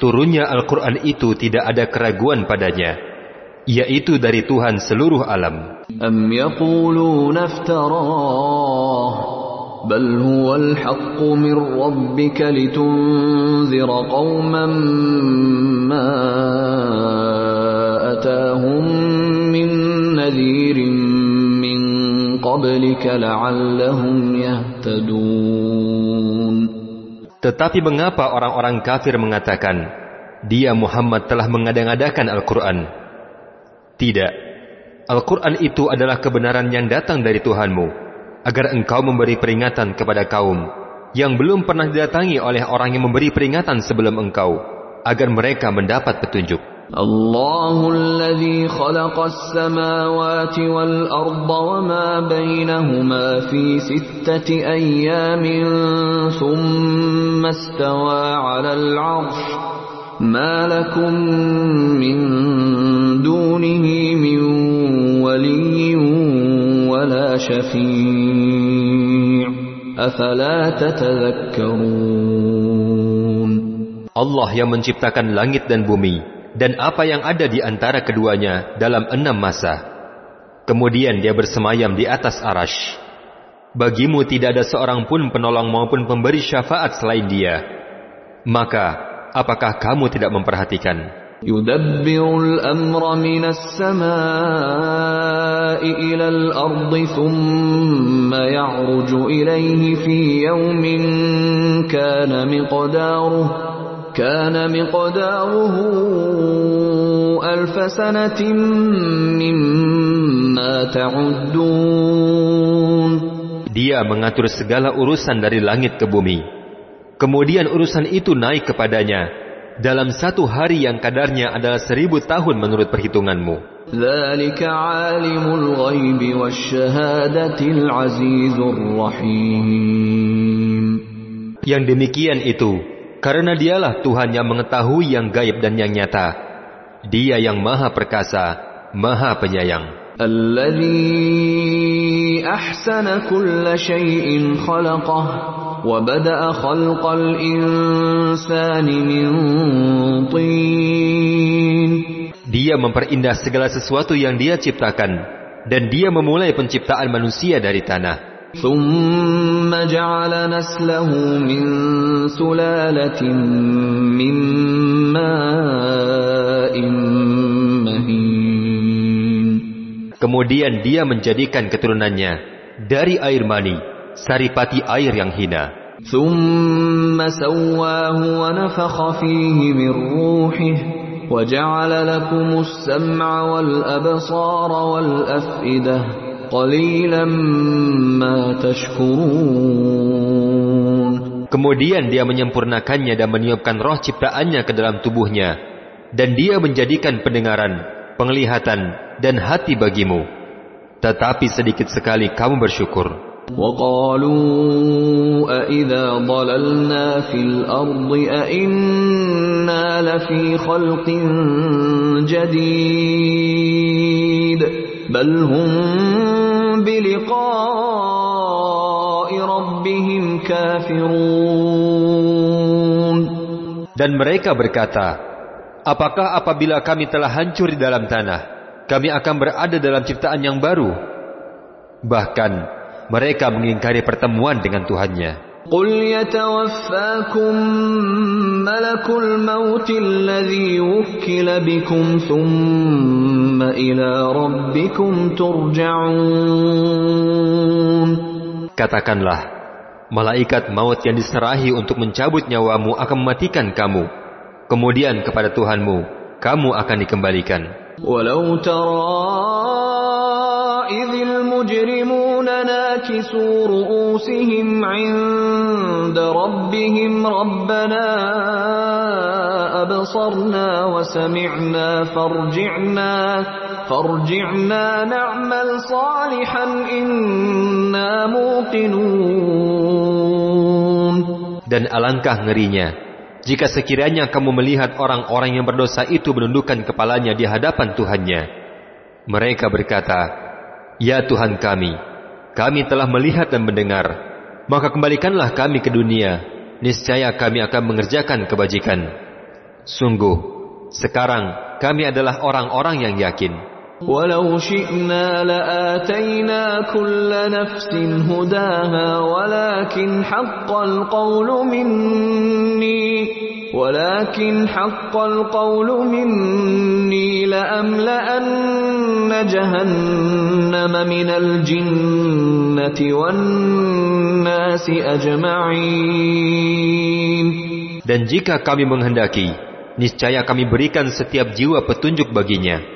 Turunnya Al-Quran itu tidak ada keraguan padanya, yaitu dari Tuhan seluruh alam. أم يقولون افتراه بل هو الحق من ربك لتنذر قوما ما أتاهم من نذير من قبلك لعلهم يهتدون Tetapi mengapa orang-orang kafir mengatakan, dia Muhammad telah mengada-ngadakan Al-Quran? Tidak. Al-Quran itu adalah kebenaran yang datang dari Tuhanmu, agar engkau memberi peringatan kepada kaum yang belum pernah didatangi oleh orang yang memberi peringatan sebelum engkau, agar mereka mendapat petunjuk. الله الذي خلق السماوات والأرض وما بينهما في ستة أيام ثم استوى على العرش ما لكم من دونه من ولي ولا شفيع أفلا تتذكرون Allah yang menciptakan langit dan bumi, dan apa yang ada di antara keduanya dalam enam masa. Kemudian dia bersemayam di atas arash. Bagimu tidak ada seorang pun penolong maupun pemberi syafaat selain dia. Maka, apakah kamu tidak memperhatikan? يدبر الأمر من السماء إلى الأرض ثم يعرج إليه في يوم كان مقداره كان مقداره ألف سنة مما تعدون dia mengatur segala urusan dari langit ke bumi. Kemudian urusan itu naik kepadanya dalam satu hari yang kadarnya adalah seribu tahun menurut perhitunganmu. Yang demikian itu karena dialah Tuhan yang mengetahui yang gaib dan yang nyata. Dia yang maha perkasa, maha penyayang. أحسن كل شيء خلقه وبدأ خلق الإنسان من طين Dia memperindah segala sesuatu yang dia ciptakan, dan dia memulai penciptaan manusia dari tanah. ثم جعل نسله من سلالة من ماء مهين Kemudian dia menjadikan keturunannya dari air mani, saripati air yang hina. ثم سواه ونفخ فيه من روحه وجعل لكم السمع والأبصار والأفئدة قليلا ما تشكرون Kemudian dia menyempurnakannya dan meniupkan roh ciptaannya ke dalam tubuhnya. Dan dia menjadikan pendengaran, penglihatan, dan hati bagimu. Tetapi sedikit sekali kamu bersyukur. وقالوا أإذا ضللنا في الأرض أإنا لفي خلق جديد بل هم بلقاء ربهم كافرون Dan mereka berkata, Apakah apabila kami telah hancur di dalam tanah, kami akan berada dalam ciptaan yang baru? Bahkan, mereka mengingkari pertemuan dengan Tuhannya. قل يتوفاكم ملك الموت الذي وكل بكم ثم إلى ربكم ترجعون Katakanlah, malaikat maut yang diserahi untuk mencabut nyawamu akan mematikan kamu. Kemudian kepada Tuhanmu, kamu akan dikembalikan. ولو ترى إذ المجرمون ناكسوا رؤوسهم عند ربهم ربنا أبصرنا وسمعنا فارجعنا فارجعنا نعمل صالحا إنا موقنون. Dan alangkah ngerinya jika sekiranya kamu melihat orang-orang yang berdosa itu menundukkan kepalanya di hadapan Tuhannya. Mereka berkata, Ya Tuhan kami, kami telah melihat dan mendengar, maka kembalikanlah kami ke dunia, niscaya kami akan mengerjakan kebajikan. Sungguh, sekarang kami adalah orang-orang yang yakin. ولو شئنا لآتينا كل نفس هداها ولكن حق القول مني ولكن حق القول مني لأملأن جهنم من الجنة والناس أجمعين Dan jika kami menghendaki, niscaya kami berikan setiap jiwa petunjuk baginya.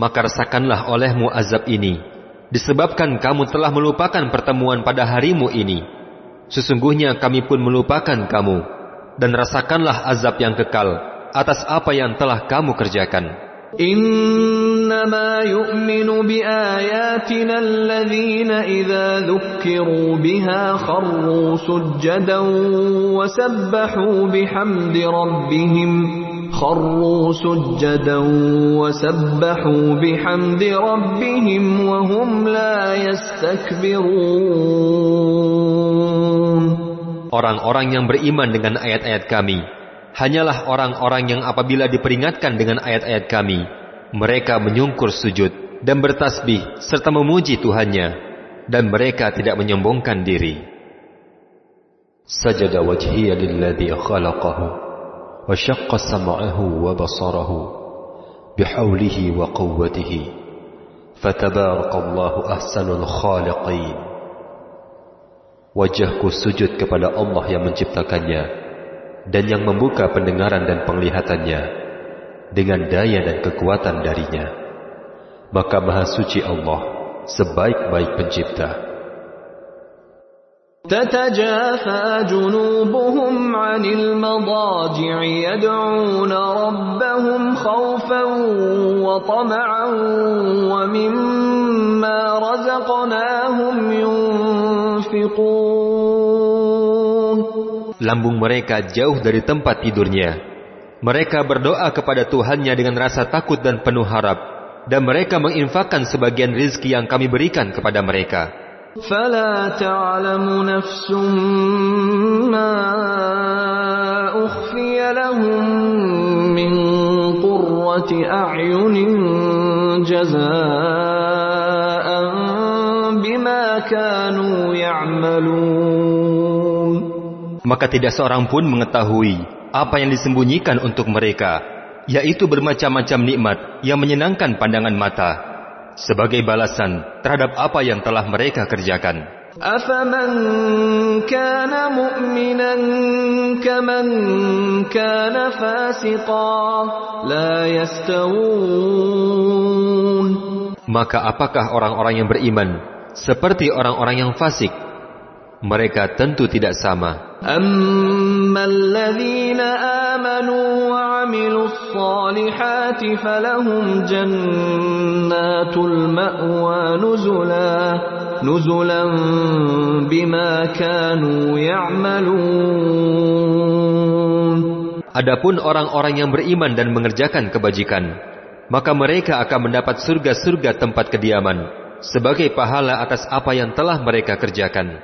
Maka rasakanlah olehmu azab ini, disebabkan kamu telah melupakan pertemuan pada harimu ini. Sesungguhnya kami pun melupakan kamu, dan rasakanlah azab yang kekal atas apa yang telah kamu kerjakan. إنما يؤمن بآياتنا الذين إذا ذكروا بها خروا سجدا وسبحوا بحمد ربهم خروا سجدا وسبحوا بحمد ربهم وهم لا يستكبرون Orang-orang yang beriman dengan ayat-ayat kami, hanyalah orang-orang yang apabila diperingatkan dengan ayat-ayat kami, mereka menyungkur sujud dan bertasbih serta memuji Tuhannya, dan mereka tidak menyombongkan diri. Sajada wajhiya lilladhi khalaqahu, sam'ahu wa basarahu, bihawlihi wa quwwatihi, fatabarakallahu ahsanul khaliqin. Wajahku sujud kepada Allah yang menciptakannya dan yang membuka pendengaran dan penglihatannya dengan daya dan kekuatan darinya. Maka Maha Suci Allah sebaik-baik pencipta. تتجافى جنوبهم عن المضاجع يدعون ربهم خوفا وطمعا ومما رزقناهم ينفقون Lambung mereka jauh dari tempat tidurnya. Mereka berdoa kepada Tuhannya dengan rasa takut dan penuh harap. Dan mereka menginfakkan sebagian rizki yang kami berikan kepada mereka. فلا تعلم نفس ما أخفي لهم من قرة أعين جزاء بما كانوا يعملون Maka tidak seorang pun mengetahui apa yang disembunyikan untuk mereka, yaitu bermacam-macam nikmat yang menyenangkan pandangan mata, sebagai balasan terhadap apa yang telah mereka kerjakan. أفمن كان مؤمنا كمن كان فاسقا لا يستوون Maka apakah orang-orang yang beriman seperti orang-orang yang fasik? Mereka tentu tidak sama. أما الذين آمنوا وعملوا الصالحات فلهم جنات المأوى نزلا نزلا بما كانوا يعملون Adapun orang-orang yang beriman dan mengerjakan kebajikan, maka mereka akan mendapat surga-surga tempat kediaman sebagai pahala atas apa yang telah mereka kerjakan.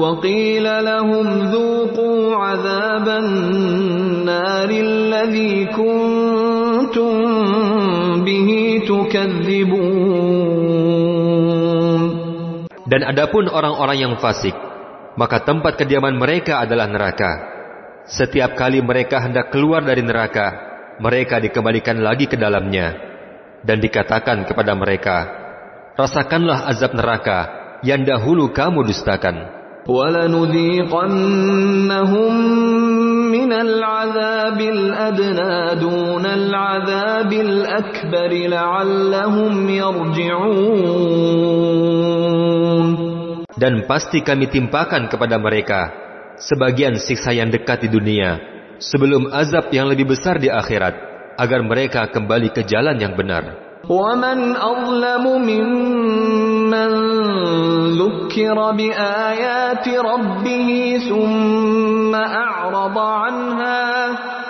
وقيل لهم ذوقوا عذاب النار تكذبون Dan adapun orang-orang yang fasik, maka tempat kediaman mereka adalah neraka. Setiap kali mereka hendak keluar dari neraka, mereka dikembalikan lagi ke dalamnya. Dan dikatakan kepada mereka, Rasakanlah azab neraka yang dahulu kamu dustakan. ولنذيقنهم من العذاب الأدنى دون العذاب الأكبر لعلهم يرجعون Dan pasti kami timpakan kepada mereka sebagian siksa yang dekat di dunia sebelum azab yang lebih besar di akhirat agar mereka kembali ke jalan yang benar. ومن أظلم ممن ذكر بآيات ربه ثم أعرض عنها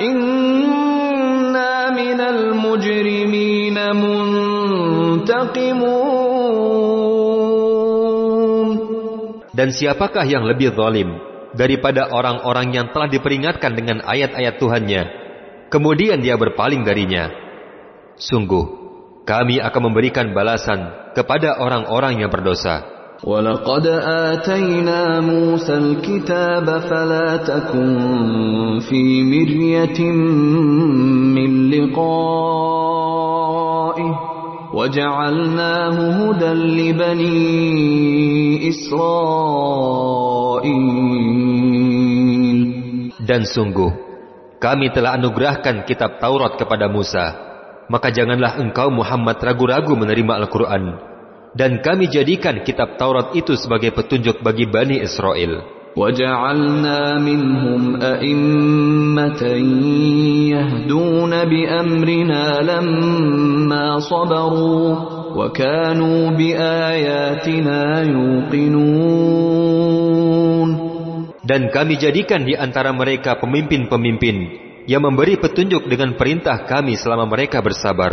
إنا من المجرمين منتقمون Dan siapakah yang lebih zalim daripada orang-orang yang telah diperingatkan dengan ayat-ayat Tuhannya, kemudian dia berpaling darinya? Sungguh, kami akan memberikan balasan kepada orang-orang yang berdosa. ولقد آتينا موسى الكتاب فلا تكن في مرية من لقائه وجعلناه هدى لبني إسرائيل Dan sungguh, kami telah anugerahkan kitab Taurat kepada Musa. Maka janganlah engkau Muhammad ragu-ragu menerima Al-Quran. Dan kami jadikan kitab Taurat itu sebagai petunjuk bagi Bani Israel. وجعلنا منهم أئمة يهدون بأمرنا لما صبروا وكانوا بآياتنا يوقنون Dan kami jadikan di antara mereka pemimpin-pemimpin yang memberi petunjuk dengan perintah kami selama mereka bersabar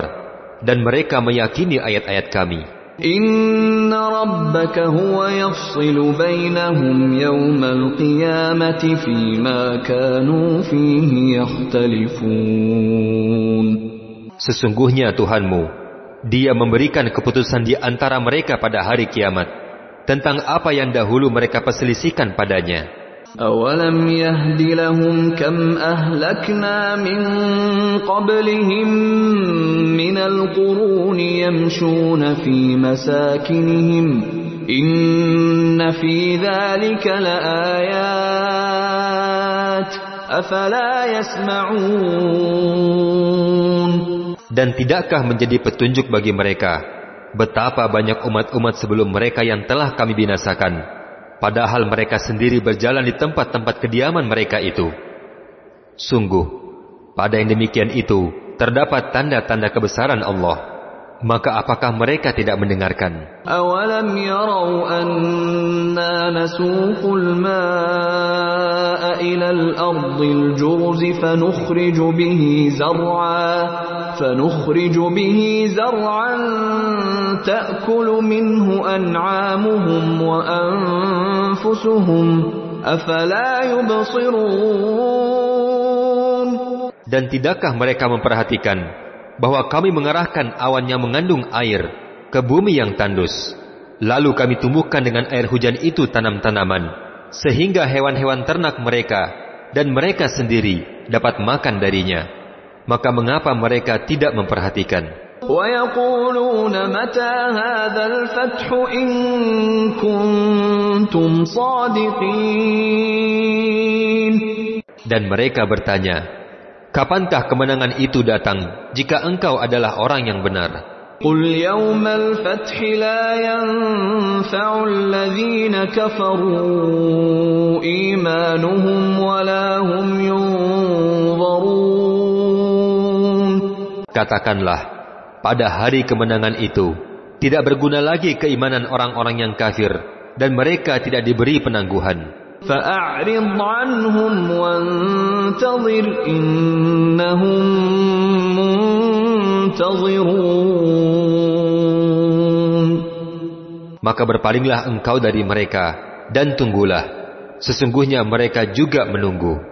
dan mereka meyakini ayat-ayat kami. Inna rabbaka huwa yafsilu bainahum yawmal qiyamati fima kanu fihi yakhtalifun. Sesungguhnya Tuhanmu, dia memberikan keputusan di antara mereka pada hari kiamat tentang apa yang dahulu mereka perselisihkan padanya. أولم يهد لهم كم أهلكنا من قبلهم من القرون يمشون في مساكنهم إن في ذلك لآيات أفلا يسمعون Dan tidakkah menjadi petunjuk bagi mereka betapa banyak umat-umat sebelum mereka yang telah kami binasakan, Padahal mereka sendiri berjalan di tempat-tempat kediaman mereka itu. Sungguh, pada yang demikian itu terdapat tanda-tanda kebesaran Allah. Maka apakah mereka tidak mendengarkan? أولم يروا أنا نسوق الماء إلى الأرض الجرز فنخرج به زرعا فنخرج به زرعا تأكل منه أنعامهم وأنفسهم أفلا يبصرون Dan tidakkah mereka memperhatikan bahwa kami mengarahkan awan yang mengandung air ke bumi yang tandus. Lalu kami tumbuhkan dengan air hujan itu tanam-tanaman, sehingga hewan-hewan ternak mereka dan mereka sendiri dapat makan darinya. Maka mengapa mereka tidak memperhatikan? ويقولون متى هذا الفتح إن كنتم صادقين Dan mereka bertanya, Kapankah kemenangan itu datang jika engkau adalah orang yang benar? قل يوم الفتح لا ينفع الذين كفروا إيمانهم ولا هم ينظرون Katakanlah, pada hari kemenangan itu, tidak berguna lagi keimanan orang-orang yang kafir, dan mereka tidak diberi penangguhan. فأعرض عنهم وانتظر إنهم منتظرون Maka berpalinglah engkau dari mereka, dan tunggulah. Sesungguhnya mereka juga menunggu.